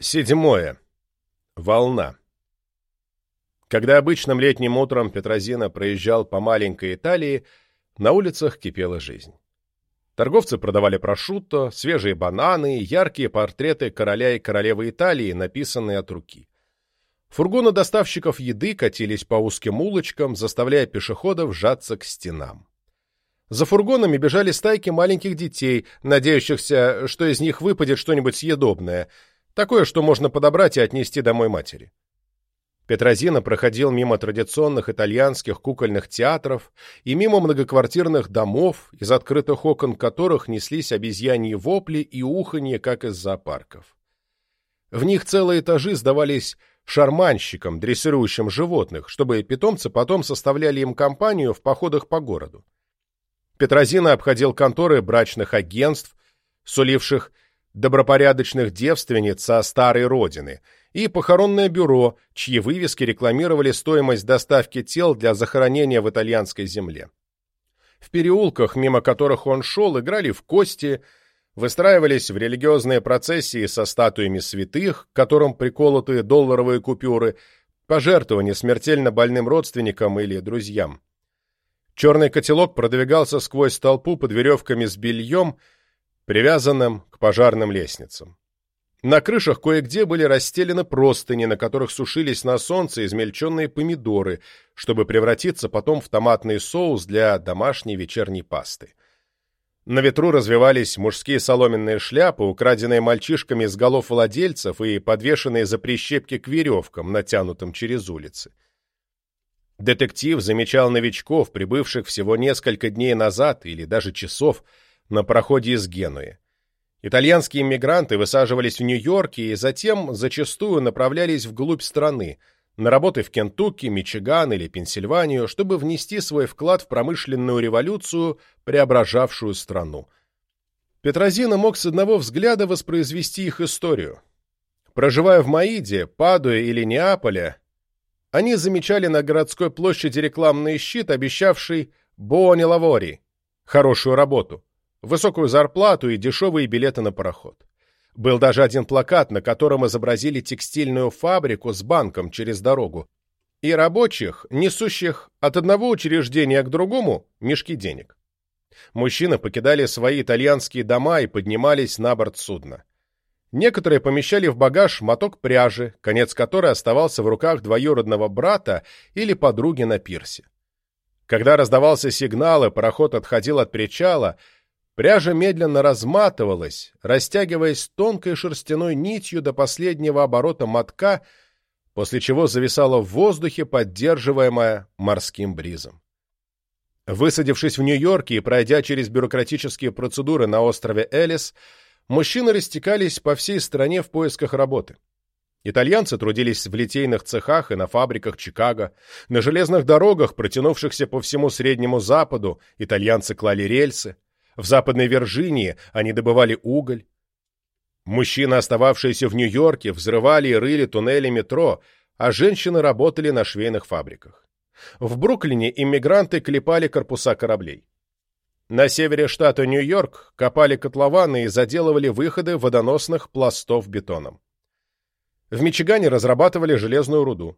Седьмое. Волна. Когда обычным летним утром Петрозина проезжал по маленькой Италии, на улицах кипела жизнь. Торговцы продавали прошутто, свежие бананы, яркие портреты короля и королевы Италии, написанные от руки. Фургоны доставщиков еды катились по узким улочкам, заставляя пешеходов сжаться к стенам. За фургонами бежали стайки маленьких детей, надеющихся, что из них выпадет что-нибудь съедобное – Такое, что можно подобрать и отнести домой матери. Петрозина проходил мимо традиционных итальянских кукольных театров и мимо многоквартирных домов, из открытых окон которых неслись обезьяньи вопли и уханье, как из зоопарков. В них целые этажи сдавались шарманщикам, дрессирующим животных, чтобы питомцы потом составляли им компанию в походах по городу. Петрозина обходил конторы брачных агентств, суливших добропорядочных девственниц со старой родины и похоронное бюро, чьи вывески рекламировали стоимость доставки тел для захоронения в итальянской земле. В переулках, мимо которых он шел, играли в кости, выстраивались в религиозные процессии со статуями святых, к которым приколоты долларовые купюры, пожертвования смертельно больным родственникам или друзьям. Черный котелок продвигался сквозь толпу под веревками с бельем, привязанным к пожарным лестницам. На крышах кое-где были расстелены простыни, на которых сушились на солнце измельченные помидоры, чтобы превратиться потом в томатный соус для домашней вечерней пасты. На ветру развивались мужские соломенные шляпы, украденные мальчишками с голов владельцев и подвешенные за прищепки к веревкам, натянутым через улицы. Детектив замечал новичков, прибывших всего несколько дней назад или даже часов, на проходе из Генуи. Итальянские иммигранты высаживались в Нью-Йорке и затем зачастую направлялись вглубь страны, на работы в Кентукки, Мичиган или Пенсильванию, чтобы внести свой вклад в промышленную революцию, преображавшую страну. Петрозина мог с одного взгляда воспроизвести их историю. Проживая в Маиде, Падуе или Неаполе, они замечали на городской площади рекламный щит, обещавший «Буони лавори» – хорошую работу высокую зарплату и дешевые билеты на пароход. Был даже один плакат, на котором изобразили текстильную фабрику с банком через дорогу и рабочих, несущих от одного учреждения к другому мешки денег. Мужчины покидали свои итальянские дома и поднимались на борт судна. Некоторые помещали в багаж моток пряжи, конец которой оставался в руках двоюродного брата или подруги на пирсе. Когда раздавался сигнал и пароход отходил от причала, Пряжа медленно разматывалась, растягиваясь тонкой шерстяной нитью до последнего оборота мотка, после чего зависала в воздухе, поддерживаемая морским бризом. Высадившись в Нью-Йорке и пройдя через бюрократические процедуры на острове Элис, мужчины растекались по всей стране в поисках работы. Итальянцы трудились в литейных цехах и на фабриках Чикаго, на железных дорогах, протянувшихся по всему Среднему Западу, итальянцы клали рельсы, в Западной Вирджинии они добывали уголь. Мужчины, остававшиеся в Нью-Йорке, взрывали и рыли туннели метро, а женщины работали на швейных фабриках. В Бруклине иммигранты клепали корпуса кораблей. На севере штата Нью-Йорк копали котлованы и заделывали выходы водоносных пластов бетоном. В Мичигане разрабатывали железную руду.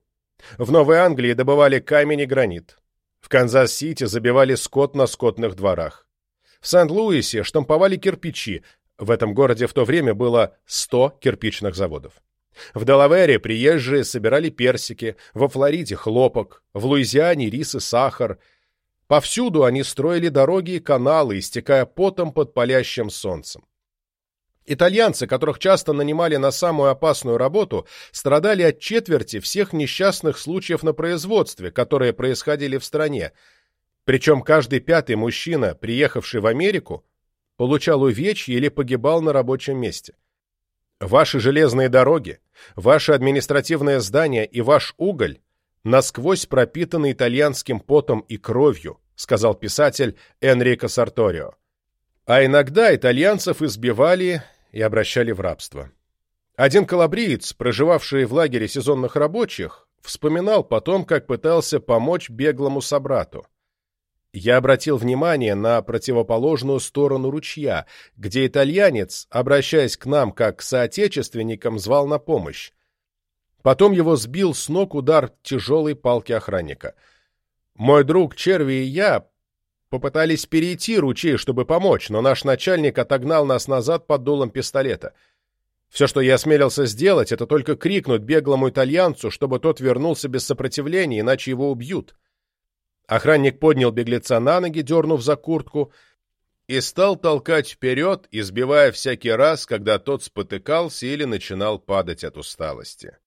В Новой Англии добывали камень и гранит. В Канзас-Сити забивали скот на скотных дворах. В Сент-Луисе штамповали кирпичи, в этом городе в то время было 100 кирпичных заводов. В Делавере приезжие собирали персики, во Флориде – хлопок, в Луизиане – рис и сахар. Повсюду они строили дороги и каналы, истекая потом под палящим солнцем. Итальянцы, которых часто нанимали на самую опасную работу, страдали от четверти всех несчастных случаев на производстве, которые происходили в стране – причем каждый пятый мужчина, приехавший в Америку, получал увечья или погибал на рабочем месте. Ваши железные дороги, ваши административные здания и ваш уголь насквозь пропитаны итальянским потом и кровью, сказал писатель Энрико Сарторио. А иногда итальянцев избивали и обращали в рабство. Один калабриец, проживавший в лагере сезонных рабочих, вспоминал потом, как пытался помочь беглому собрату. Я обратил внимание на противоположную сторону ручья, где итальянец, обращаясь к нам как к соотечественникам, звал на помощь. Потом его сбил с ног удар тяжелой палки охранника. Мой друг Черви и я попытались перейти ручей, чтобы помочь, но наш начальник отогнал нас назад под дулом пистолета. Все, что я осмелился сделать, это только крикнуть беглому итальянцу, чтобы тот вернулся без сопротивления, иначе его убьют. Охранник поднял беглеца на ноги, дернув за куртку, и стал толкать вперед, избивая всякий раз, когда тот спотыкался или начинал падать от усталости.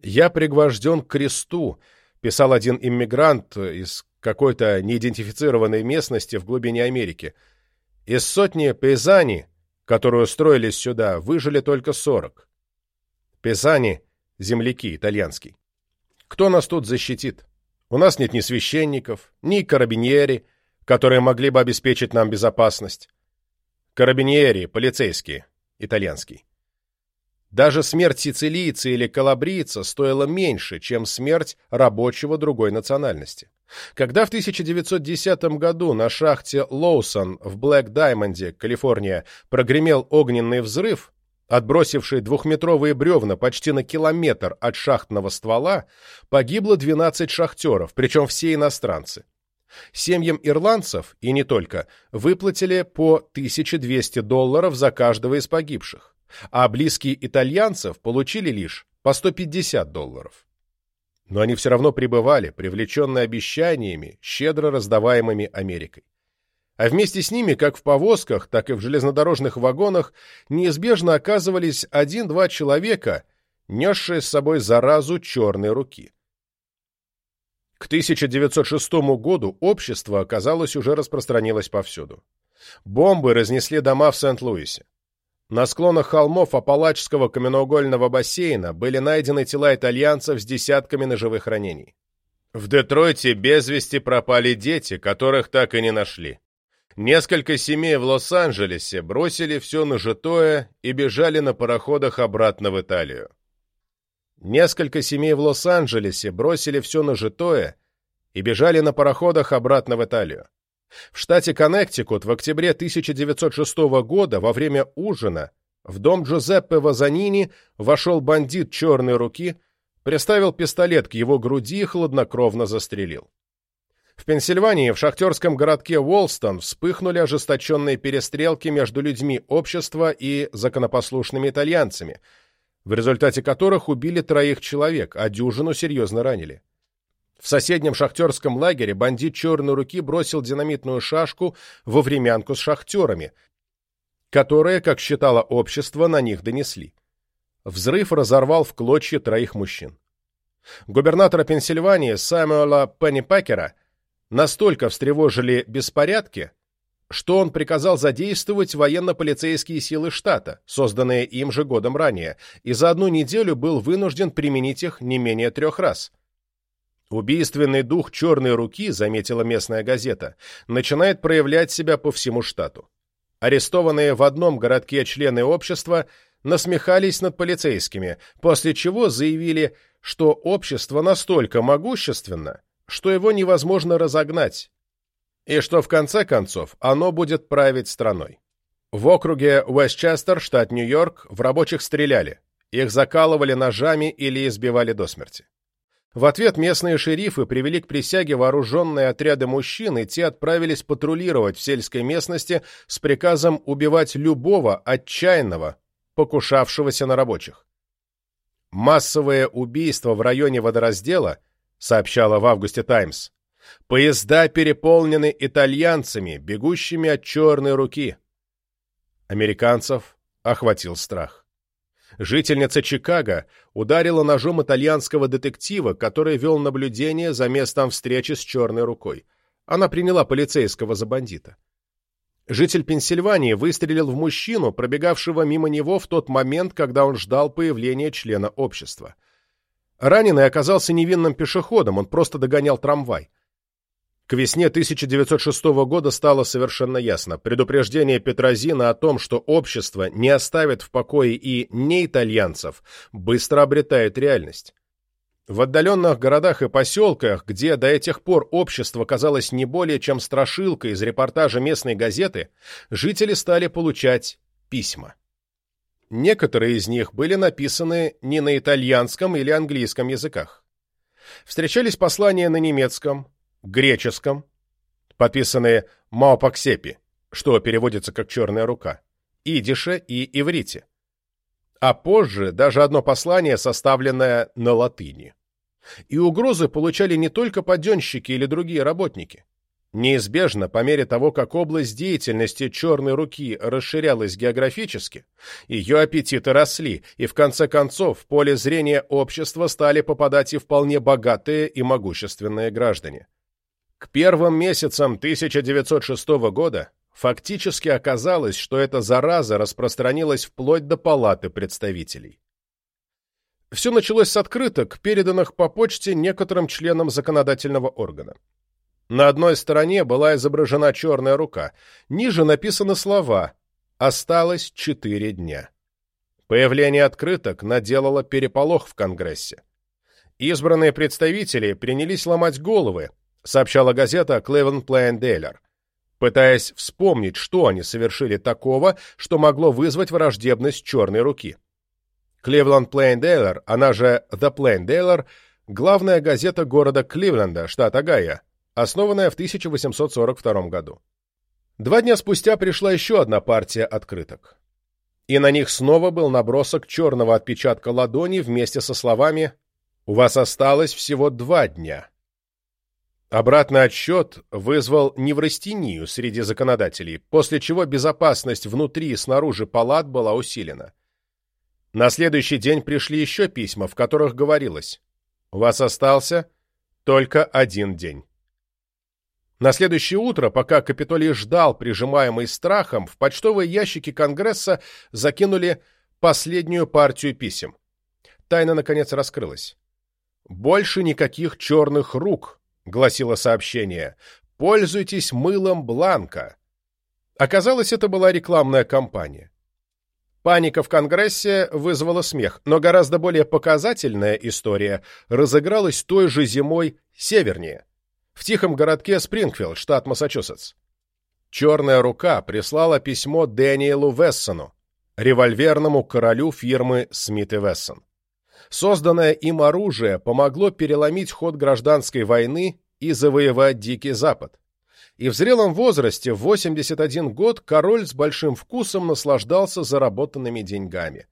«Я пригвожден к кресту», — писал один иммигрант из какой-то неидентифицированной местности в глубине Америки. «Из сотни пейзани, которые устроились сюда, выжили только сорок. Пейзани — земляки, итальянский. Кто нас тут защитит?» У нас нет ни священников, ни карабиньери, которые могли бы обеспечить нам безопасность. Карабиньери, полицейские, итальянский. Даже смерть сицилийца или калабрийца стоила меньше, чем смерть рабочего другой национальности. Когда в 1910 году на шахте Лоусон в Блэк-Даймонде, Калифорния, прогремел огненный взрыв, отбросивший двухметровые бревна почти на километр от шахтного ствола, погибло 12 шахтеров, причем все иностранцы. Семьям ирландцев, и не только, выплатили по 1200 долларов за каждого из погибших, а близкие итальянцев получили лишь по 150 долларов. Но они все равно пребывали, привлеченные обещаниями, щедро раздаваемыми Америкой а вместе с ними, как в повозках, так и в железнодорожных вагонах, неизбежно оказывались один-два человека, несшие с собой заразу черной руки. К 1906 году общество, оказалось, уже распространилось повсюду. Бомбы разнесли дома в Сент-Луисе. На склонах холмов Апалачского каменноугольного бассейна были найдены тела итальянцев с десятками ножевых ранений. В Детройте без вести пропали дети, которых так и не нашли. Несколько семей в Лос-Анджелесе бросили все нажитое и бежали на пароходах обратно в Италию. Несколько семей в Лос-Анджелесе бросили все нажитое и бежали на пароходах обратно в Италию. В штате Коннектикут в октябре 1906 года во время ужина в дом Джузеппе Вазанини вошел бандит черной руки, приставил пистолет к его груди и хладнокровно застрелил. В Пенсильвании, в шахтерском городке Уолстон, вспыхнули ожесточенные перестрелки между людьми общества и законопослушными итальянцами, в результате которых убили троих человек, а дюжину серьезно ранили. В соседнем шахтерском лагере бандит черной руки бросил динамитную шашку во времянку с шахтерами, которые, как считало общество, на них донесли. Взрыв разорвал в клочья троих мужчин. Губернатора Пенсильвании Сэмюэла Пеннипекера настолько встревожили беспорядки, что он приказал задействовать военно-полицейские силы штата, созданные им же годом ранее, и за одну неделю был вынужден применить их не менее трех раз. Убийственный дух «Черной руки», заметила местная газета, начинает проявлять себя по всему штату. Арестованные в одном городке члены общества насмехались над полицейскими, после чего заявили, что общество настолько могущественно, что его невозможно разогнать, и что в конце концов оно будет править страной. В округе Уэстчестер, штат Нью-Йорк, в рабочих стреляли, их закалывали ножами или избивали до смерти. В ответ местные шерифы привели к присяге вооруженные отряды мужчин, и те отправились патрулировать в сельской местности с приказом убивать любого отчаянного, покушавшегося на рабочих. Массовые убийства в районе водораздела – сообщала в августе «Таймс». «Поезда переполнены итальянцами, бегущими от черной руки». Американцев охватил страх. Жительница Чикаго ударила ножом итальянского детектива, который вел наблюдение за местом встречи с черной рукой. Она приняла полицейского за бандита. Житель Пенсильвании выстрелил в мужчину, пробегавшего мимо него в тот момент, когда он ждал появления члена общества. Раненый оказался невинным пешеходом, он просто догонял трамвай. К весне 1906 года стало совершенно ясно. Предупреждение Петрозина о том, что общество не оставит в покое и не итальянцев, быстро обретает реальность. В отдаленных городах и поселках, где до этих пор общество казалось не более чем страшилкой из репортажа местной газеты, жители стали получать письма. Некоторые из них были написаны не на итальянском или английском языках. Встречались послания на немецком, греческом, подписанные Маопаксепи, что переводится как «черная рука», идише и иврите. А позже даже одно послание, составленное на латыни. И угрозы получали не только паденщики или другие работники. Неизбежно, по мере того, как область деятельности черной руки расширялась географически, ее аппетиты росли, и в конце концов в поле зрения общества стали попадать и вполне богатые и могущественные граждане. К первым месяцам 1906 года фактически оказалось, что эта зараза распространилась вплоть до палаты представителей. Все началось с открыток, переданных по почте некоторым членам законодательного органа. На одной стороне была изображена черная рука, ниже написаны слова «Осталось четыре дня». Появление открыток наделало переполох в Конгрессе. Избранные представители принялись ломать головы, сообщала газета Cleveland Plain Dealer, пытаясь вспомнить, что они совершили такого, что могло вызвать враждебность черной руки. Cleveland Plain Dealer, она же The Plain Dealer, главная газета города Кливленда, штат Огайо, основанная в 1842 году. Два дня спустя пришла еще одна партия открыток. И на них снова был набросок черного отпечатка ладони вместе со словами «У вас осталось всего два дня». Обратный отсчет вызвал неврастению среди законодателей, после чего безопасность внутри и снаружи палат была усилена. На следующий день пришли еще письма, в которых говорилось «У вас остался только один день». На следующее утро, пока Капитолий ждал, прижимаемый страхом, в почтовые ящики Конгресса закинули последнюю партию писем. Тайна, наконец, раскрылась. «Больше никаких черных рук», — гласило сообщение. «Пользуйтесь мылом Бланка». Оказалось, это была рекламная кампания. Паника в Конгрессе вызвала смех, но гораздо более показательная история разыгралась той же зимой севернее в тихом городке Спрингфилд, штат Массачусетс. «Черная рука» прислала письмо Дэниелу Вессону, револьверному королю фирмы Смит и Вессон. Созданное им оружие помогло переломить ход гражданской войны и завоевать Дикий Запад. И в зрелом возрасте, в 81 год, король с большим вкусом наслаждался заработанными деньгами.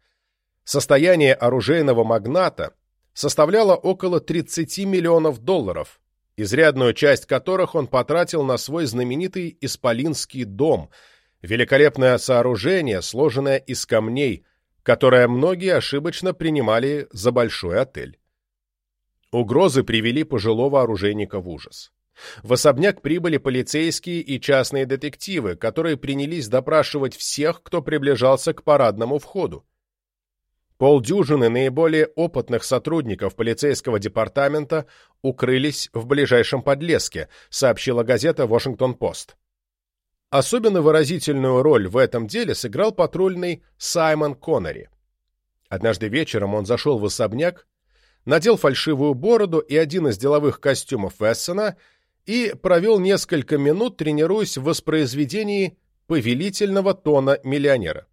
Состояние оружейного магната составляло около 30 миллионов долларов, изрядную часть которых он потратил на свой знаменитый Исполинский дом, великолепное сооружение, сложенное из камней, которое многие ошибочно принимали за большой отель. Угрозы привели пожилого оружейника в ужас. В особняк прибыли полицейские и частные детективы, которые принялись допрашивать всех, кто приближался к парадному входу. Полдюжины наиболее опытных сотрудников полицейского департамента укрылись в ближайшем подлеске, сообщила газета «Вашингтон-Пост». Особенно выразительную роль в этом деле сыграл патрульный Саймон Коннери. Однажды вечером он зашел в особняк, надел фальшивую бороду и один из деловых костюмов Эссена и провел несколько минут, тренируясь в воспроизведении повелительного тона миллионера.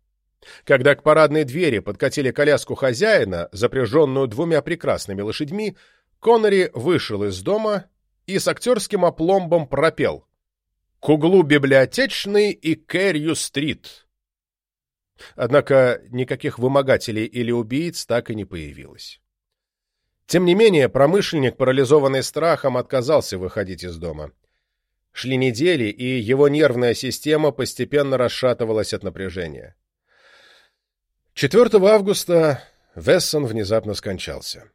Когда к парадной двери подкатили коляску хозяина, запряженную двумя прекрасными лошадьми, Коннери вышел из дома и с актерским опломбом пропел «К углу библиотечной и Кэрью-стрит». Однако никаких вымогателей или убийц так и не появилось. Тем не менее, промышленник, парализованный страхом, отказался выходить из дома. Шли недели, и его нервная система постепенно расшатывалась от напряжения. 4 августа Вессон внезапно скончался.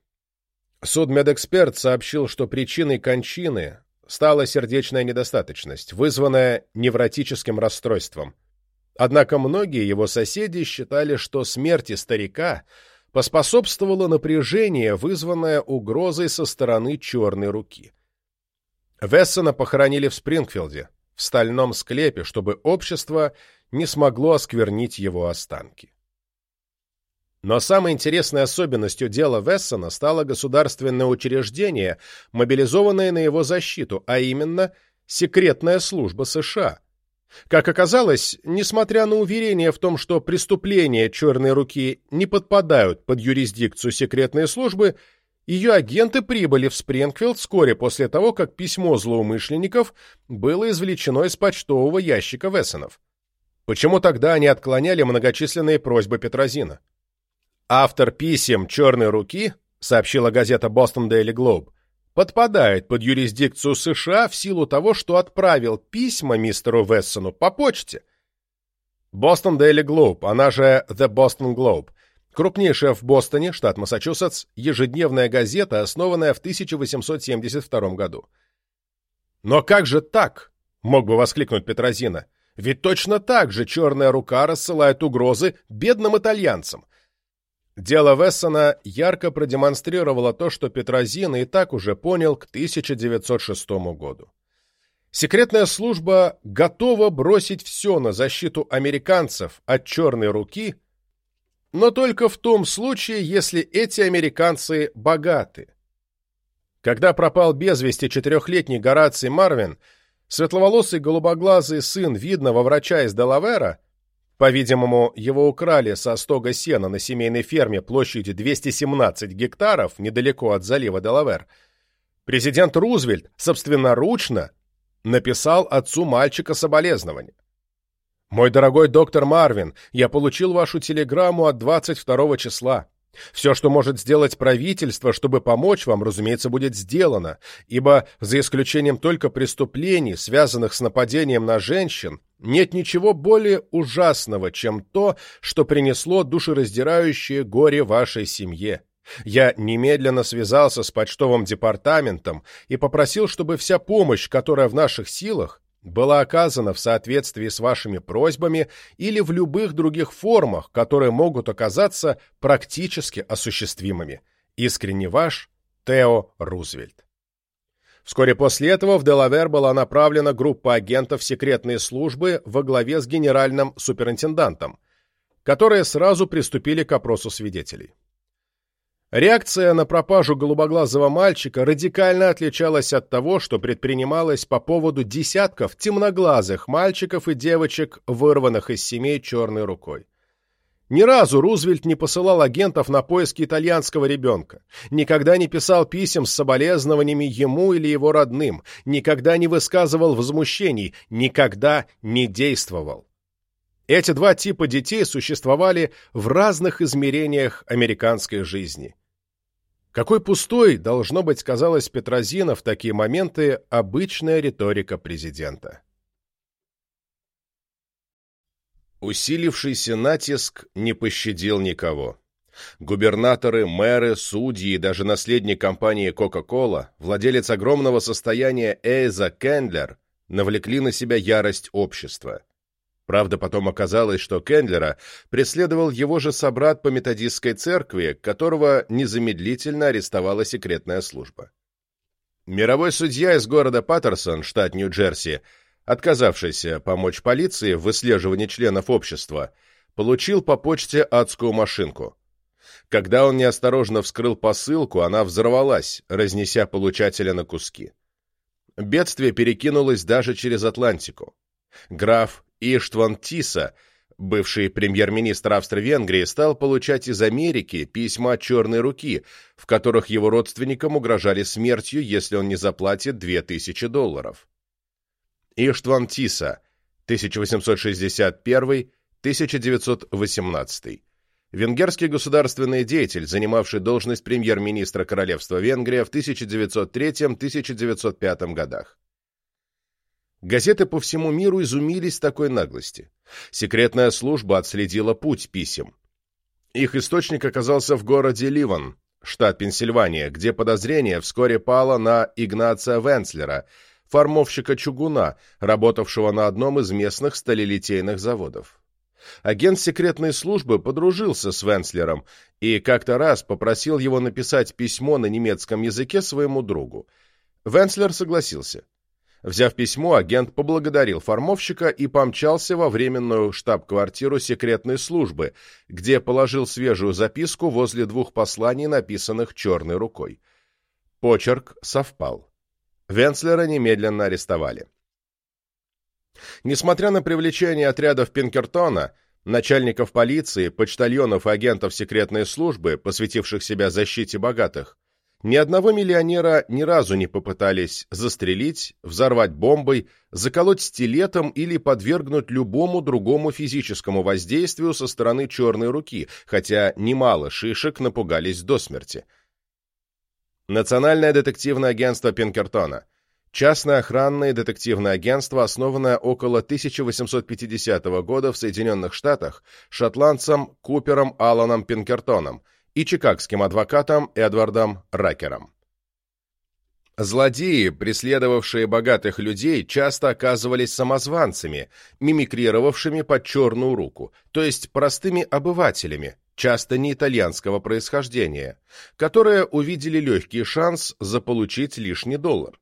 Судмедэксперт сообщил, что причиной кончины стала сердечная недостаточность, вызванная невротическим расстройством. Однако многие его соседи считали, что смерти старика поспособствовало напряжение, вызванное угрозой со стороны черной руки. Вессона похоронили в Спрингфилде, в стальном склепе, чтобы общество не смогло осквернить его останки. Но самой интересной особенностью дела Вессона стало государственное учреждение, мобилизованное на его защиту, а именно секретная служба США. Как оказалось, несмотря на уверение в том, что преступления «Черной руки» не подпадают под юрисдикцию секретной службы, ее агенты прибыли в Спрингфилд вскоре после того, как письмо злоумышленников было извлечено из почтового ящика Вессонов. Почему тогда они отклоняли многочисленные просьбы Петрозина? Автор писем «Черной руки», сообщила газета Boston Daily Globe, подпадает под юрисдикцию США в силу того, что отправил письма мистеру Вессону по почте. Boston Daily Globe, она же The Boston Globe, крупнейшая в Бостоне, штат Массачусетс, ежедневная газета, основанная в 1872 году. «Но как же так?» — мог бы воскликнуть Петрозина. «Ведь точно так же черная рука рассылает угрозы бедным итальянцам, Дело Вессона ярко продемонстрировало то, что Петрозин и так уже понял к 1906 году. Секретная служба готова бросить все на защиту американцев от черной руки, но только в том случае, если эти американцы богаты. Когда пропал без вести четырехлетний Гораций Марвин, светловолосый голубоглазый сын видного врача из Делавера по-видимому, его украли со стога сена на семейной ферме площадью 217 гектаров недалеко от залива Делавер. Президент Рузвельт собственноручно написал отцу мальчика соболезнования. «Мой дорогой доктор Марвин, я получил вашу телеграмму от 22 числа. Все, что может сделать правительство, чтобы помочь вам, разумеется, будет сделано, ибо, за исключением только преступлений, связанных с нападением на женщин, нет ничего более ужасного, чем то, что принесло душераздирающее горе вашей семье. Я немедленно связался с почтовым департаментом и попросил, чтобы вся помощь, которая в наших силах, была оказана в соответствии с вашими просьбами или в любых других формах, которые могут оказаться практически осуществимыми. Искренне ваш Тео Рузвельт. Вскоре после этого в Делавер была направлена группа агентов секретной службы во главе с генеральным суперинтендантом, которые сразу приступили к опросу свидетелей. Реакция на пропажу голубоглазого мальчика радикально отличалась от того, что предпринималось по поводу десятков темноглазых мальчиков и девочек, вырванных из семей черной рукой. Ни разу Рузвельт не посылал агентов на поиски итальянского ребенка, никогда не писал писем с соболезнованиями ему или его родным, никогда не высказывал возмущений, никогда не действовал. Эти два типа детей существовали в разных измерениях американской жизни. Какой пустой, должно быть, казалось Петрозина в такие моменты обычная риторика президента. Усилившийся натиск не пощадил никого. Губернаторы, мэры, судьи и даже наследник компании Coca-Cola, владелец огромного состояния Эйза Кендлер, навлекли на себя ярость общества. Правда, потом оказалось, что Кендлера преследовал его же собрат по методистской церкви, которого незамедлительно арестовала секретная служба. Мировой судья из города Паттерсон, штат Нью-Джерси, отказавшийся помочь полиции в выслеживании членов общества, получил по почте адскую машинку. Когда он неосторожно вскрыл посылку, она взорвалась, разнеся получателя на куски. Бедствие перекинулось даже через Атлантику. Граф Иштван Тиса, бывший премьер-министр Австро-Венгрии, стал получать из Америки письма черной руки, в которых его родственникам угрожали смертью, если он не заплатит 2000 долларов. Иштван Тиса, 1861-1918. Венгерский государственный деятель, занимавший должность премьер-министра Королевства Венгрия в 1903-1905 годах. Газеты по всему миру изумились такой наглости. Секретная служба отследила путь писем. Их источник оказался в городе Ливан, штат Пенсильвания, где подозрение вскоре пало на Игнация Венслера, формовщика чугуна, работавшего на одном из местных сталелитейных заводов. Агент секретной службы подружился с Венслером и как-то раз попросил его написать письмо на немецком языке своему другу. Венслер согласился. Взяв письмо, агент поблагодарил формовщика и помчался во временную штаб-квартиру секретной службы, где положил свежую записку возле двух посланий, написанных черной рукой. Почерк совпал. Венслера немедленно арестовали. Несмотря на привлечение отрядов Пинкертона, начальников полиции, почтальонов и агентов секретной службы, посвятивших себя защите богатых, ни одного миллионера ни разу не попытались застрелить, взорвать бомбой, заколоть стилетом или подвергнуть любому другому физическому воздействию со стороны черной руки, хотя немало шишек напугались до смерти. Национальное детективное агентство Пинкертона – частное охранное детективное агентство, основанное около 1850 года в Соединенных Штатах шотландцем Купером Алланом Пинкертоном – и чикагским адвокатом Эдвардом Ракером. Злодеи, преследовавшие богатых людей, часто оказывались самозванцами, мимикрировавшими под черную руку, то есть простыми обывателями, часто не итальянского происхождения, которые увидели легкий шанс заполучить лишний доллар.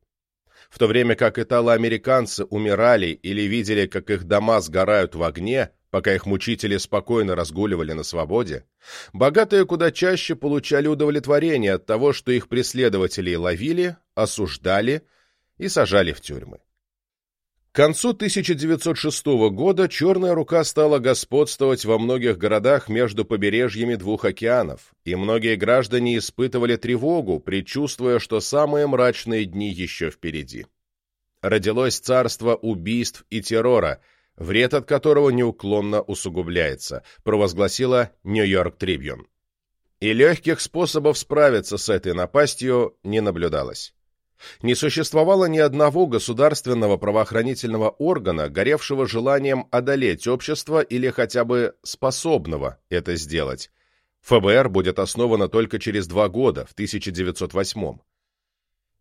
В то время как итало-американцы умирали или видели, как их дома сгорают в огне, пока их мучители спокойно разгуливали на свободе, богатые куда чаще получали удовлетворение от того, что их преследователей ловили, осуждали и сажали в тюрьмы. К концу 1906 года «Черная рука» стала господствовать во многих городах между побережьями двух океанов, и многие граждане испытывали тревогу, предчувствуя, что самые мрачные дни еще впереди. Родилось царство убийств и террора – вред от которого неуклонно усугубляется, провозгласила Нью-Йорк Трибьюн. И легких способов справиться с этой напастью не наблюдалось. Не существовало ни одного государственного правоохранительного органа, горевшего желанием одолеть общество или хотя бы способного это сделать. ФБР будет основано только через два года, в 1908 -м.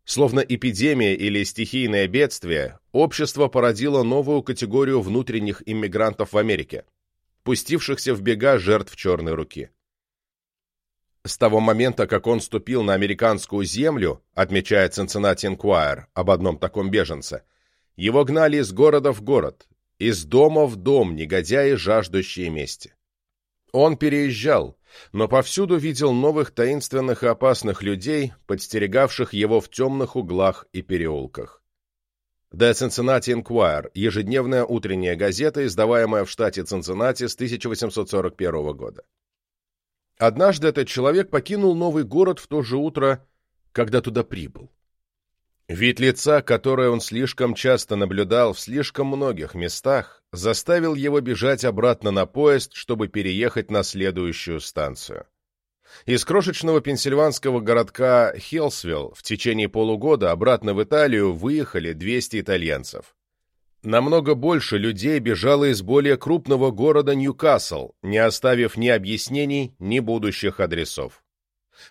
Словно эпидемия или стихийное бедствие, общество породило новую категорию внутренних иммигрантов в Америке, пустившихся в бега жертв черной руки. С того момента, как он ступил на американскую землю, отмечает Cincinnati Enquirer об одном таком беженце, его гнали из города в город, из дома в дом негодяи, жаждущие мести. Он переезжал, но повсюду видел новых таинственных и опасных людей, подстерегавших его в темных углах и переулках. The Cincinnati Enquirer – ежедневная утренняя газета, издаваемая в штате Цинциннати с 1841 года. Однажды этот человек покинул новый город в то же утро, когда туда прибыл. Вид лица, которое он слишком часто наблюдал в слишком многих местах, заставил его бежать обратно на поезд, чтобы переехать на следующую станцию. Из крошечного пенсильванского городка Хелсвилл в течение полугода обратно в Италию выехали 200 итальянцев. Намного больше людей бежало из более крупного города Ньюкасл, не оставив ни объяснений, ни будущих адресов.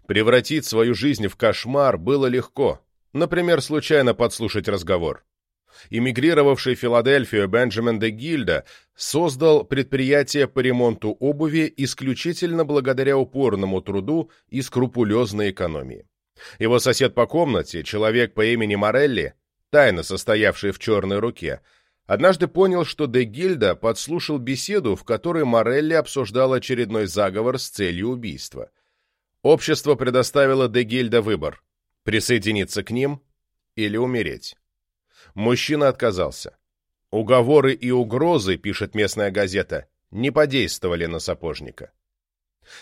Превратить свою жизнь в кошмар было легко, Например, случайно подслушать разговор. Эмигрировавший в Филадельфию Бенджамин де Гильда создал предприятие по ремонту обуви исключительно благодаря упорному труду и скрупулезной экономии. Его сосед по комнате, человек по имени Морелли, тайно состоявший в черной руке, однажды понял, что де Гильда подслушал беседу, в которой Морелли обсуждал очередной заговор с целью убийства. Общество предоставило де Гильда выбор присоединиться к ним или умереть. Мужчина отказался. Уговоры и угрозы, пишет местная газета, не подействовали на сапожника.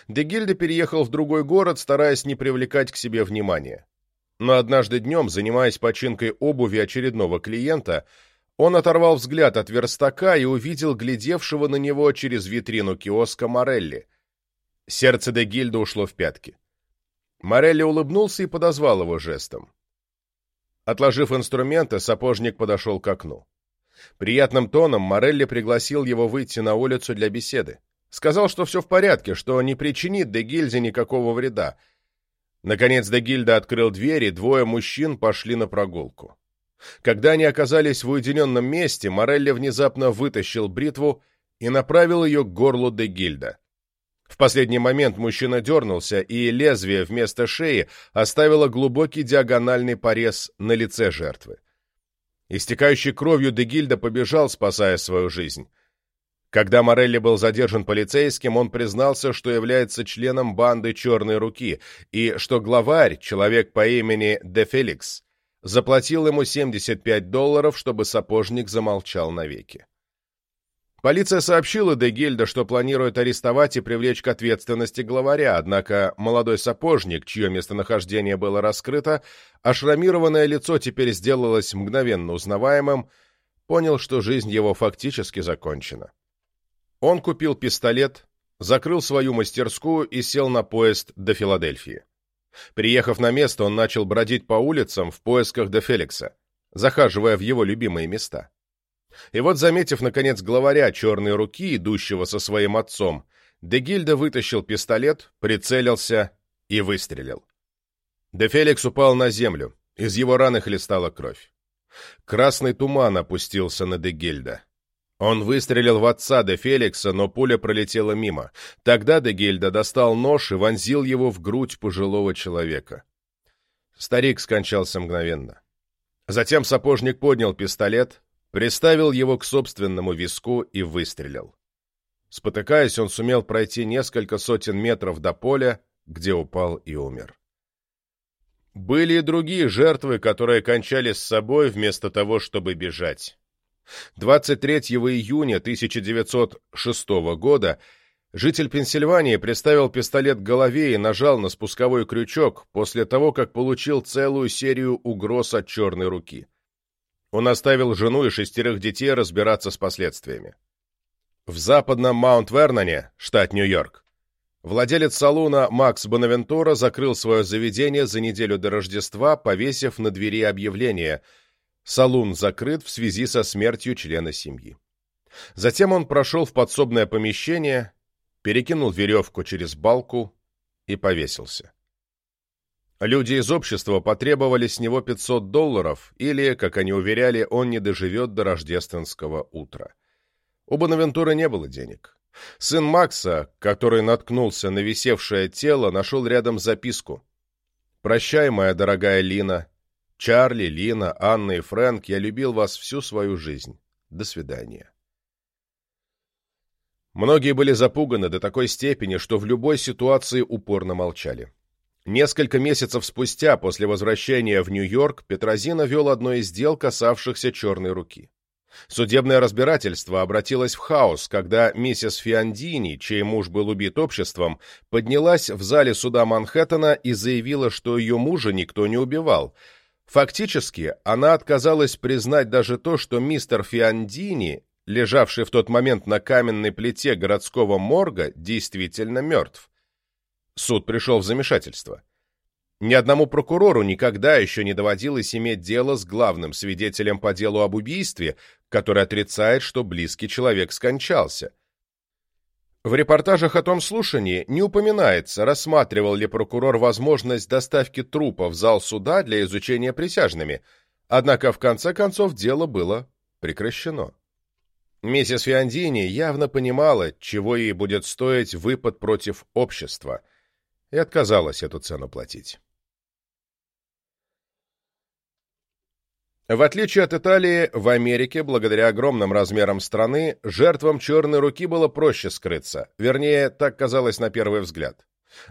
Дегильде переехал в другой город, стараясь не привлекать к себе внимания. Но однажды днем, занимаясь починкой обуви очередного клиента, он оторвал взгляд от верстака и увидел глядевшего на него через витрину киоска Морелли. Сердце Дегильда ушло в пятки. Морелли улыбнулся и подозвал его жестом. Отложив инструменты, сапожник подошел к окну. Приятным тоном Морелли пригласил его выйти на улицу для беседы. Сказал, что все в порядке, что не причинит Дегильзе никакого вреда. Наконец Дегильда открыл дверь, и двое мужчин пошли на прогулку. Когда они оказались в уединенном месте, Морелли внезапно вытащил бритву и направил ее к горлу Дегильда. В последний момент мужчина дернулся, и лезвие вместо шеи оставило глубокий диагональный порез на лице жертвы. Истекающий кровью Дегильда побежал, спасая свою жизнь. Когда Морелли был задержан полицейским, он признался, что является членом банды «Черной руки» и что главарь, человек по имени Де Феликс, заплатил ему 75 долларов, чтобы сапожник замолчал навеки. Полиция сообщила Де что планирует арестовать и привлечь к ответственности главаря, однако молодой сапожник, чье местонахождение было раскрыто, а шрамированное лицо теперь сделалось мгновенно узнаваемым, понял, что жизнь его фактически закончена. Он купил пистолет, закрыл свою мастерскую и сел на поезд до Филадельфии. Приехав на место, он начал бродить по улицам в поисках Де Феликса, захаживая в его любимые места. И вот, заметив, наконец, главаря черной руки, идущего со своим отцом, Дегильда вытащил пистолет, прицелился и выстрелил. Де Феликс упал на землю, из его раны хлестала кровь. Красный туман опустился на Дегильда. Он выстрелил в отца Де Феликса, но пуля пролетела мимо. Тогда Дегильда достал нож и вонзил его в грудь пожилого человека. Старик скончался мгновенно. Затем сапожник поднял пистолет, приставил его к собственному виску и выстрелил. Спотыкаясь, он сумел пройти несколько сотен метров до поля, где упал и умер. Были и другие жертвы, которые кончали с собой вместо того, чтобы бежать. 23 июня 1906 года житель Пенсильвании приставил пистолет к голове и нажал на спусковой крючок после того, как получил целую серию угроз от черной руки. Он оставил жену и шестерых детей разбираться с последствиями. В западном Маунт-Верноне, штат Нью-Йорк, владелец салуна Макс Бонавентура закрыл свое заведение за неделю до Рождества, повесив на двери объявление «Салун закрыт в связи со смертью члена семьи». Затем он прошел в подсобное помещение, перекинул веревку через балку и повесился. Люди из общества потребовали с него 500 долларов, или, как они уверяли, он не доживет до рождественского утра. У Бонавентуры не было денег. Сын Макса, который наткнулся на висевшее тело, нашел рядом записку. «Прощай, моя дорогая Лина. Чарли, Лина, Анна и Фрэнк, я любил вас всю свою жизнь. До свидания». Многие были запуганы до такой степени, что в любой ситуации упорно молчали. Несколько месяцев спустя, после возвращения в Нью-Йорк, Петрозина вел одно из дел, касавшихся черной руки. Судебное разбирательство обратилось в хаос, когда миссис Фиандини, чей муж был убит обществом, поднялась в зале суда Манхэттена и заявила, что ее мужа никто не убивал. Фактически, она отказалась признать даже то, что мистер Фиандини, лежавший в тот момент на каменной плите городского морга, действительно мертв. Суд пришел в замешательство. Ни одному прокурору никогда еще не доводилось иметь дело с главным свидетелем по делу об убийстве, который отрицает, что близкий человек скончался. В репортажах о том слушании не упоминается, рассматривал ли прокурор возможность доставки трупа в зал суда для изучения присяжными, однако в конце концов дело было прекращено. Миссис Фиандини явно понимала, чего ей будет стоить выпад против общества – и отказалась эту цену платить. В отличие от Италии, в Америке, благодаря огромным размерам страны, жертвам черной руки было проще скрыться, вернее, так казалось на первый взгляд.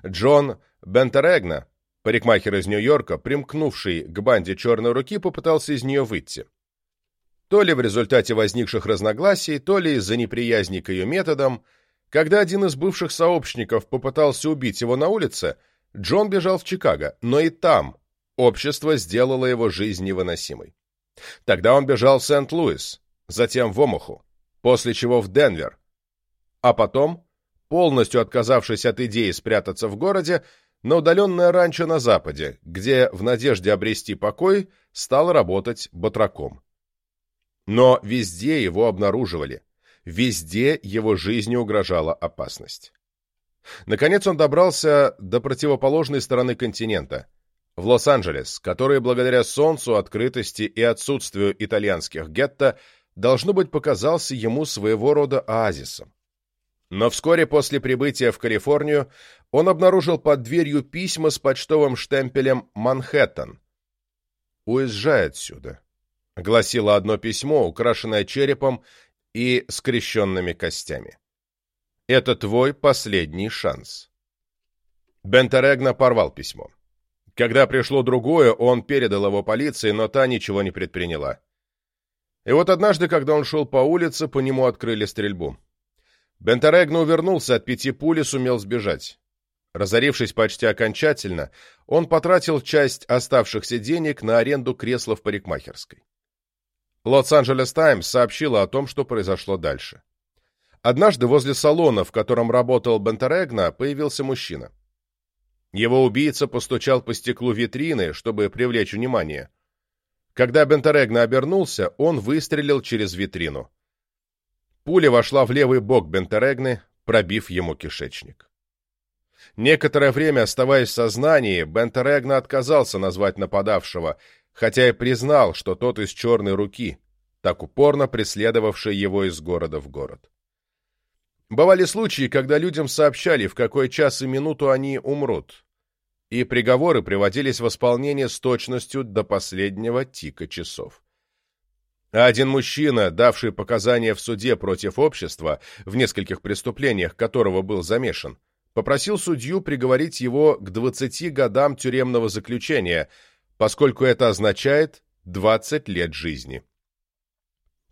Джон Бентерегна, парикмахер из Нью-Йорка, примкнувший к банде черной руки, попытался из нее выйти. То ли в результате возникших разногласий, то ли из-за неприязни к ее методам – когда один из бывших сообщников попытался убить его на улице, Джон бежал в Чикаго, но и там общество сделало его жизнь невыносимой. Тогда он бежал в Сент-Луис, затем в Омаху, после чего в Денвер, а потом, полностью отказавшись от идеи спрятаться в городе, на удаленное ранчо на западе, где, в надежде обрести покой, стал работать батраком. Но везде его обнаруживали, Везде его жизни угрожала опасность. Наконец он добрался до противоположной стороны континента, в Лос-Анджелес, который благодаря солнцу, открытости и отсутствию итальянских гетто должно быть показался ему своего рода оазисом. Но вскоре после прибытия в Калифорнию он обнаружил под дверью письма с почтовым штемпелем «Манхэттен». «Уезжай отсюда. гласило одно письмо, украшенное черепом и скрещенными костями. «Это твой последний шанс». Бентерегна порвал письмо. Когда пришло другое, он передал его полиции, но та ничего не предприняла. И вот однажды, когда он шел по улице, по нему открыли стрельбу. Бентерегна увернулся от пяти пуль и сумел сбежать. Разорившись почти окончательно, он потратил часть оставшихся денег на аренду кресла в парикмахерской. Лос-Анджелес Таймс сообщила о том, что произошло дальше. Однажды возле салона, в котором работал Бентерегна, появился мужчина. Его убийца постучал по стеклу витрины, чтобы привлечь внимание. Когда Бентерегна обернулся, он выстрелил через витрину. Пуля вошла в левый бок Бентерегны, пробив ему кишечник. Некоторое время, оставаясь в сознании, Бентерегна отказался назвать нападавшего, хотя и признал, что тот из черной руки, так упорно преследовавший его из города в город. Бывали случаи, когда людям сообщали, в какой час и минуту они умрут, и приговоры приводились в исполнение с точностью до последнего тика часов. А один мужчина, давший показания в суде против общества, в нескольких преступлениях которого был замешан, попросил судью приговорить его к 20 годам тюремного заключения, поскольку это означает 20 лет жизни.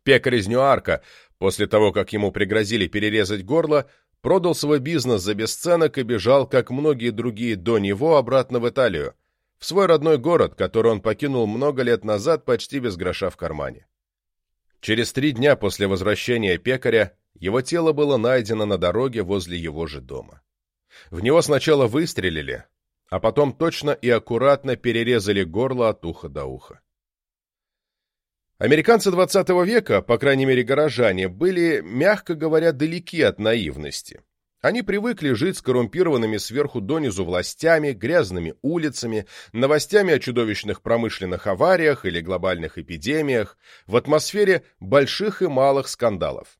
Пекарь из Ньюарка После того, как ему пригрозили перерезать горло, продал свой бизнес за бесценок и бежал, как многие другие до него, обратно в Италию, в свой родной город, который он покинул много лет назад почти без гроша в кармане. Через три дня после возвращения пекаря его тело было найдено на дороге возле его же дома. В него сначала выстрелили, а потом точно и аккуратно перерезали горло от уха до уха. Американцы XX века, по крайней мере горожане, были, мягко говоря, далеки от наивности. Они привыкли жить с коррумпированными сверху донизу властями, грязными улицами, новостями о чудовищных промышленных авариях или глобальных эпидемиях, в атмосфере больших и малых скандалов.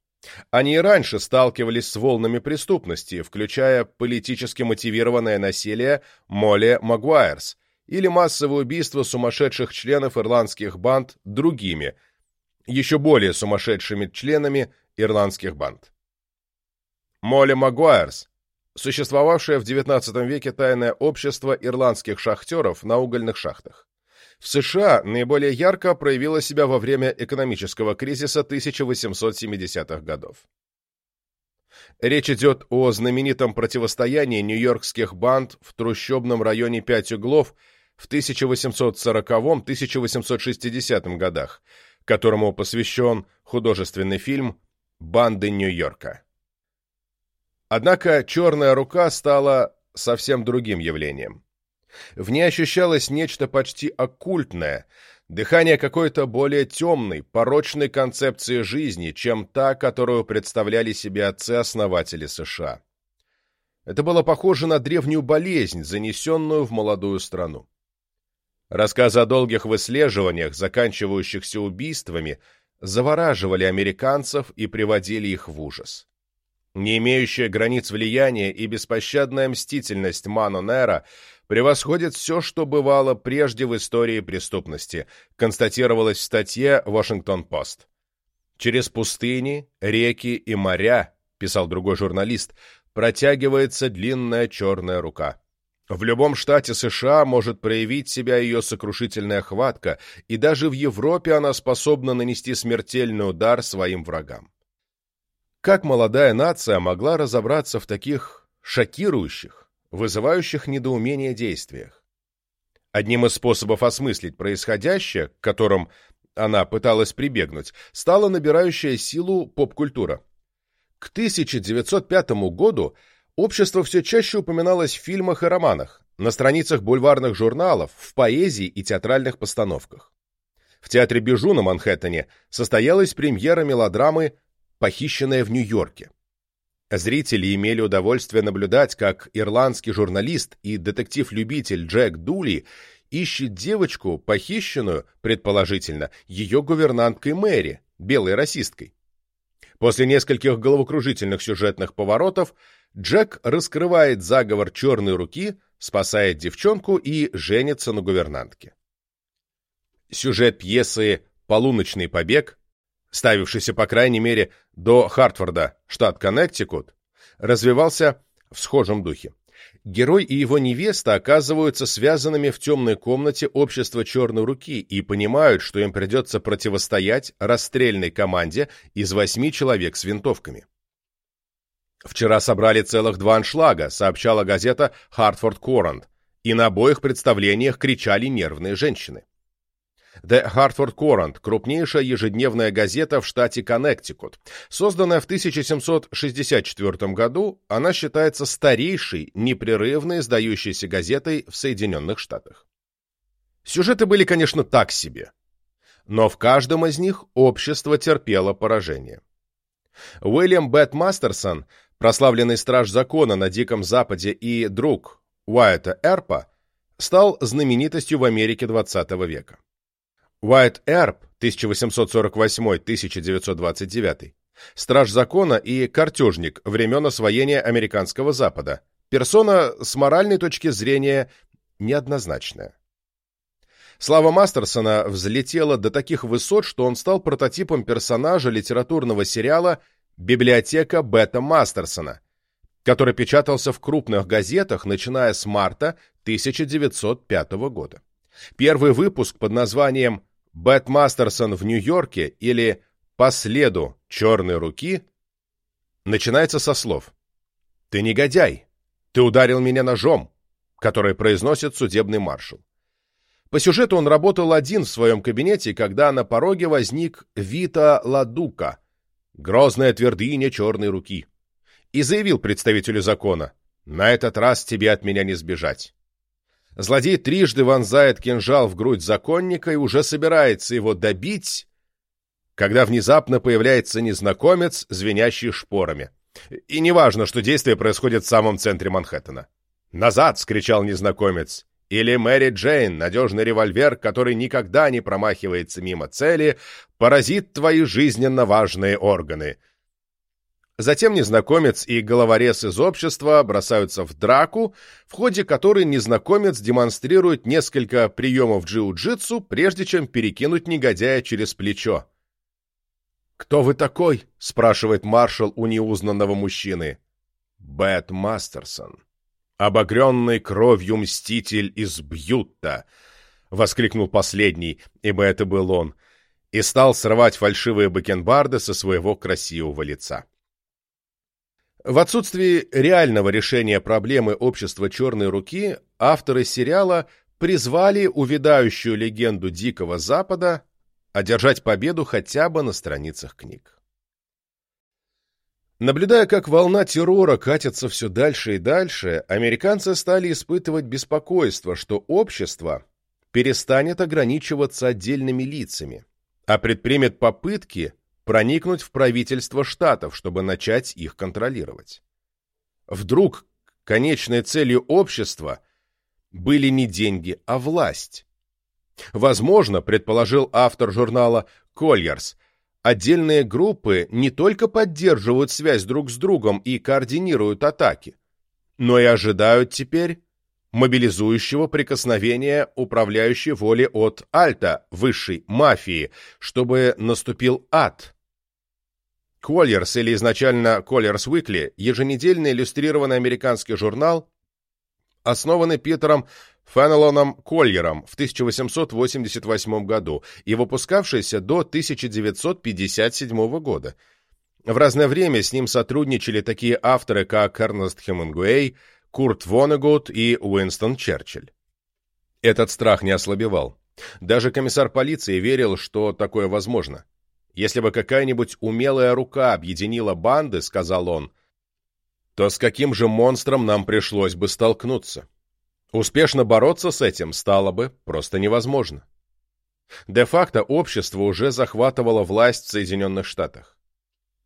Они и раньше сталкивались с волнами преступности, включая политически мотивированное насилие Молли Магуайрс, или массовое убийство сумасшедших членов ирландских банд другими, еще более сумасшедшими членами ирландских банд. Молли Магуайрс, существовавшее в XIX веке тайное общество ирландских шахтеров на угольных шахтах. В США наиболее ярко проявило себя во время экономического кризиса 1870-х годов. Речь идет о знаменитом противостоянии нью-йоркских банд в трущобном районе Пять углов – в 1840-1860 годах, которому посвящен художественный фильм «Банды Нью-Йорка». Однако «Черная рука» стала совсем другим явлением. В ней ощущалось нечто почти оккультное, дыхание какой-то более темной, порочной концепции жизни, чем та, которую представляли себе отцы-основатели США. Это было похоже на древнюю болезнь, занесенную в молодую страну. Рассказы о долгих выслеживаниях, заканчивающихся убийствами, завораживали американцев и приводили их в ужас. Не имеющая границ влияния и беспощадная мстительность Мано Нера превосходит все, что бывало прежде в истории преступности, констатировалось в статье «Вашингтон-Пост». «Через пустыни, реки и моря», — писал другой журналист, — протягивается длинная черная рука. В любом штате США может проявить себя ее сокрушительная хватка, и даже в Европе она способна нанести смертельный удар своим врагам. Как молодая нация могла разобраться в таких шокирующих, вызывающих недоумение действиях? Одним из способов осмыслить происходящее, к которым она пыталась прибегнуть, стала набирающая силу поп-культура. К 1905 году общество все чаще упоминалось в фильмах и романах, на страницах бульварных журналов, в поэзии и театральных постановках. В театре Бежу на Манхэттене состоялась премьера мелодрамы «Похищенная в Нью-Йорке». Зрители имели удовольствие наблюдать, как ирландский журналист и детектив-любитель Джек Дули ищет девочку, похищенную, предположительно, ее гувернанткой Мэри, белой расисткой. После нескольких головокружительных сюжетных поворотов Джек раскрывает заговор черной руки, спасает девчонку и женится на гувернантке. Сюжет пьесы «Полуночный побег», ставившийся, по крайней мере, до Хартфорда, штат Коннектикут, развивался в схожем духе. Герой и его невеста оказываются связанными в темной комнате общества Черной Руки и понимают, что им придется противостоять расстрельной команде из восьми человек с винтовками. «Вчера собрали целых два аншлага», сообщала газета «Хартфорд Корант», и на обоих представлениях кричали нервные женщины. The Hartford Courant – крупнейшая ежедневная газета в штате Коннектикут. Созданная в 1764 году, она считается старейшей, непрерывно издающейся газетой в Соединенных Штатах. Сюжеты были, конечно, так себе, но в каждом из них общество терпело поражение. Уильям Бет Мастерсон, прославленный страж закона на Диком Западе и друг Уайта Эрпа, стал знаменитостью в Америке XX века. Уайт Эрп 1848-1929, страж закона и картежник времен освоения американского Запада, персона с моральной точки зрения неоднозначная. Слава Мастерсона взлетела до таких высот, что он стал прототипом персонажа литературного сериала «Библиотека Бета Мастерсона», который печатался в крупных газетах, начиная с марта 1905 года. Первый выпуск под названием «Бэт Мастерсон в Нью-Йорке» или «По следу черной руки» начинается со слов «Ты негодяй! Ты ударил меня ножом!» который произносит судебный маршал. По сюжету он работал один в своем кабинете, когда на пороге возник Вита Ладука, грозная твердыня черной руки, и заявил представителю закона «На этот раз тебе от меня не сбежать». Злодей трижды вонзает кинжал в грудь законника и уже собирается его добить, когда внезапно появляется незнакомец, звенящий шпорами. И неважно, что действие происходит в самом центре Манхэттена. «Назад!» — скричал незнакомец. Или Мэри Джейн, надежный револьвер, который никогда не промахивается мимо цели, поразит твои жизненно важные органы — Затем незнакомец и головорез из общества бросаются в драку, в ходе которой незнакомец демонстрирует несколько приемов джиу-джитсу, прежде чем перекинуть негодяя через плечо. «Кто вы такой?» — спрашивает маршал у неузнанного мужчины. «Бэт Мастерсон. Обогренный кровью мститель из Бьютта!» — воскликнул последний, ибо это был он, и стал срывать фальшивые бакенбарды со своего красивого лица. В отсутствии реального решения проблемы общества «Черной руки» авторы сериала призвали увядающую легенду Дикого Запада одержать победу хотя бы на страницах книг. Наблюдая, как волна террора катится все дальше и дальше, американцы стали испытывать беспокойство, что общество перестанет ограничиваться отдельными лицами, а предпримет попытки проникнуть в правительство штатов, чтобы начать их контролировать. Вдруг конечной целью общества были не деньги, а власть. Возможно, предположил автор журнала «Кольерс», отдельные группы не только поддерживают связь друг с другом и координируют атаки, но и ожидают теперь мобилизующего прикосновения управляющей воли от Альта, высшей мафии, чтобы наступил ад, Коллерс или изначально Коллерс Уикли, еженедельный иллюстрированный американский журнал, основанный Питером Фенелоном Кольером в 1888 году и выпускавшийся до 1957 года. В разное время с ним сотрудничали такие авторы, как Эрнест Хемингуэй, Курт Вонегут и Уинстон Черчилль. Этот страх не ослабевал. Даже комиссар полиции верил, что такое возможно. Если бы какая-нибудь умелая рука объединила банды, сказал он, то с каким же монстром нам пришлось бы столкнуться? Успешно бороться с этим стало бы просто невозможно. Де-факто общество уже захватывало власть в Соединенных Штатах.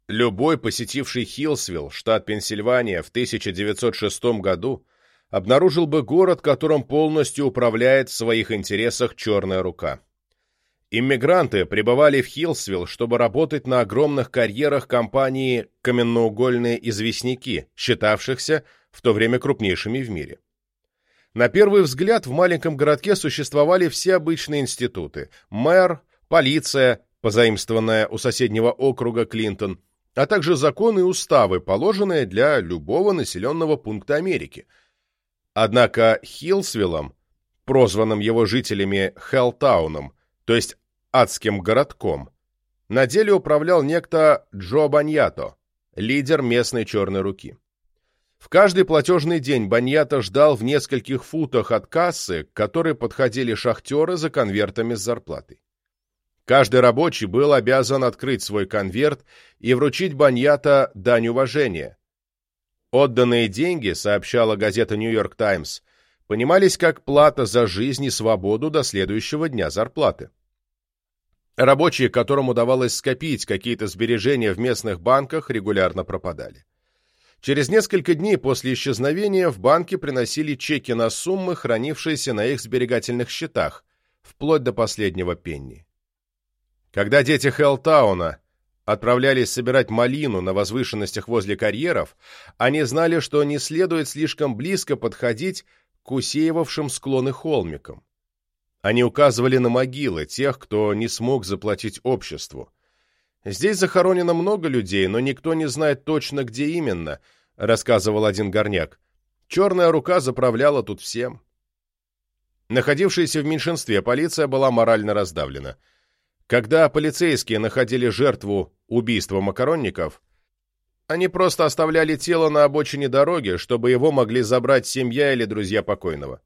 Любой, посетивший Хиллсвилл, штат Пенсильвания, в 1906 году, обнаружил бы город, которым полностью управляет в своих интересах черная рука. Иммигранты прибывали в Хиллсвилл, чтобы работать на огромных карьерах компании «Каменноугольные известняки», считавшихся в то время крупнейшими в мире. На первый взгляд в маленьком городке существовали все обычные институты – мэр, полиция, позаимствованная у соседнего округа Клинтон, а также законы и уставы, положенные для любого населенного пункта Америки. Однако Хилсвиллом, прозванным его жителями Хеллтауном, то есть адским городком, на деле управлял некто Джо Баньято, лидер местной черной руки. В каждый платежный день Баньято ждал в нескольких футах от кассы, к которой подходили шахтеры за конвертами с зарплатой. Каждый рабочий был обязан открыть свой конверт и вручить Баньято дань уважения. Отданные деньги, сообщала газета «Нью-Йорк Таймс», понимались как плата за жизнь и свободу до следующего дня зарплаты. Рабочие, которым удавалось скопить какие-то сбережения в местных банках, регулярно пропадали. Через несколько дней после исчезновения в банке приносили чеки на суммы, хранившиеся на их сберегательных счетах, вплоть до последнего пенни. Когда дети Хеллтауна отправлялись собирать малину на возвышенностях возле карьеров, они знали, что не следует слишком близко подходить к усеивавшим склоны холмикам. Они указывали на могилы тех, кто не смог заплатить обществу. «Здесь захоронено много людей, но никто не знает точно, где именно», — рассказывал один горняк. «Черная рука заправляла тут всем». Находившаяся в меньшинстве полиция была морально раздавлена — когда полицейские находили жертву убийства макаронников, они просто оставляли тело на обочине дороги, чтобы его могли забрать семья или друзья покойного.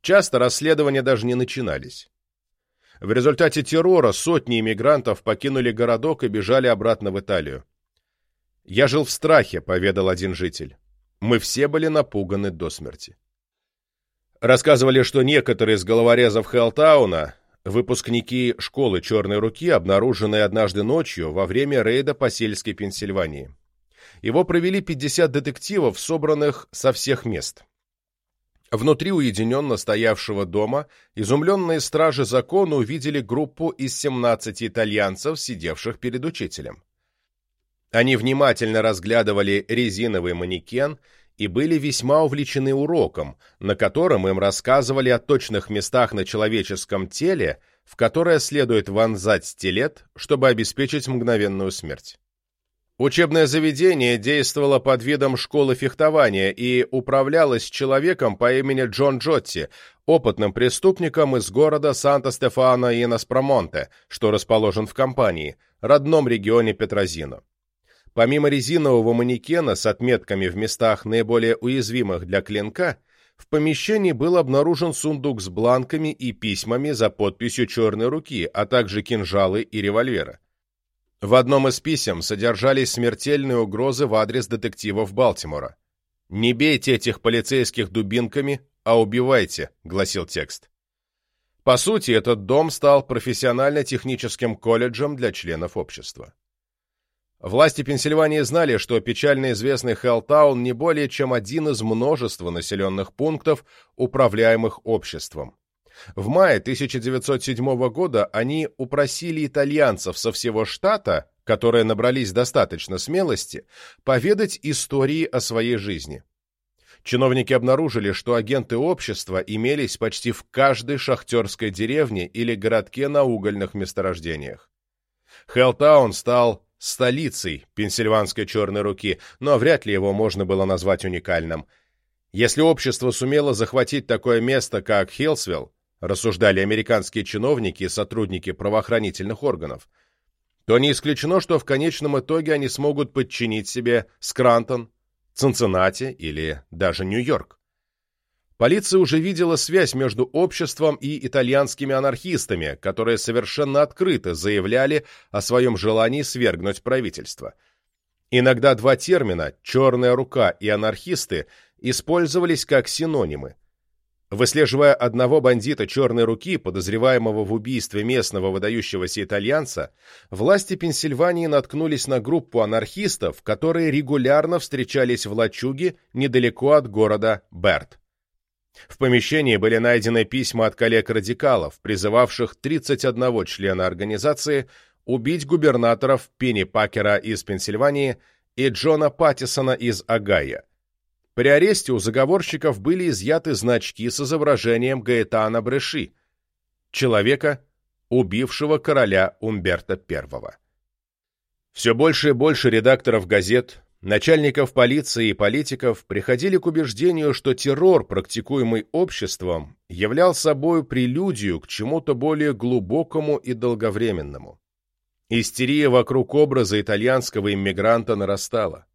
Часто расследования даже не начинались. В результате террора сотни иммигрантов покинули городок и бежали обратно в Италию. «Я жил в страхе», — поведал один житель. «Мы все были напуганы до смерти». Рассказывали, что некоторые из головорезов Хелтауна выпускники школы «Черной руки», обнаруженные однажды ночью во время рейда по сельской Пенсильвании. Его провели 50 детективов, собранных со всех мест. Внутри уединенно стоявшего дома изумленные стражи закона увидели группу из 17 итальянцев, сидевших перед учителем. Они внимательно разглядывали резиновый манекен и были весьма увлечены уроком, на котором им рассказывали о точных местах на человеческом теле, в которое следует вонзать стилет, чтобы обеспечить мгновенную смерть. Учебное заведение действовало под видом школы фехтования и управлялось человеком по имени Джон Джотти, опытным преступником из города Санта-Стефано и Наспромонте, что расположен в компании, родном регионе Петрозино. Помимо резинового манекена с отметками в местах наиболее уязвимых для клинка, в помещении был обнаружен сундук с бланками и письмами за подписью черной руки, а также кинжалы и револьверы. В одном из писем содержались смертельные угрозы в адрес детективов Балтимора. «Не бейте этих полицейских дубинками, а убивайте», — гласил текст. По сути, этот дом стал профессионально-техническим колледжем для членов общества. Власти Пенсильвании знали, что печально известный Хеллтаун не более чем один из множества населенных пунктов, управляемых обществом. В мае 1907 года они упросили итальянцев со всего штата, которые набрались достаточно смелости, поведать истории о своей жизни. Чиновники обнаружили, что агенты общества имелись почти в каждой шахтерской деревне или городке на угольных месторождениях. Хеллтаун стал столицей пенсильванской черной руки, но вряд ли его можно было назвать уникальным. Если общество сумело захватить такое место, как Хиллсвилл, рассуждали американские чиновники и сотрудники правоохранительных органов, то не исключено, что в конечном итоге они смогут подчинить себе Скрантон, Цинциннати или даже Нью-Йорк. Полиция уже видела связь между обществом и итальянскими анархистами, которые совершенно открыто заявляли о своем желании свергнуть правительство. Иногда два термина «черная рука» и «анархисты» использовались как синонимы. Выслеживая одного бандита черной руки, подозреваемого в убийстве местного выдающегося итальянца, власти Пенсильвании наткнулись на группу анархистов, которые регулярно встречались в лачуге недалеко от города Берт. В помещении были найдены письма от коллег-радикалов, призывавших 31 члена организации убить губернаторов Пенни Пакера из Пенсильвании и Джона Паттисона из Огайо. При аресте у заговорщиков были изъяты значки с изображением Гаэтана Бреши, человека, убившего короля Умберто I. Все больше и больше редакторов газет, начальников полиции и политиков приходили к убеждению, что террор, практикуемый обществом, являл собой прелюдию к чему-то более глубокому и долговременному. Истерия вокруг образа итальянского иммигранта нарастала.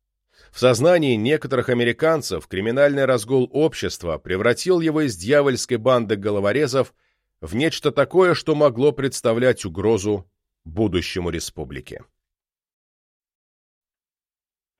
В сознании некоторых американцев криминальный разгул общества превратил его из дьявольской банды головорезов в нечто такое, что могло представлять угрозу будущему республике.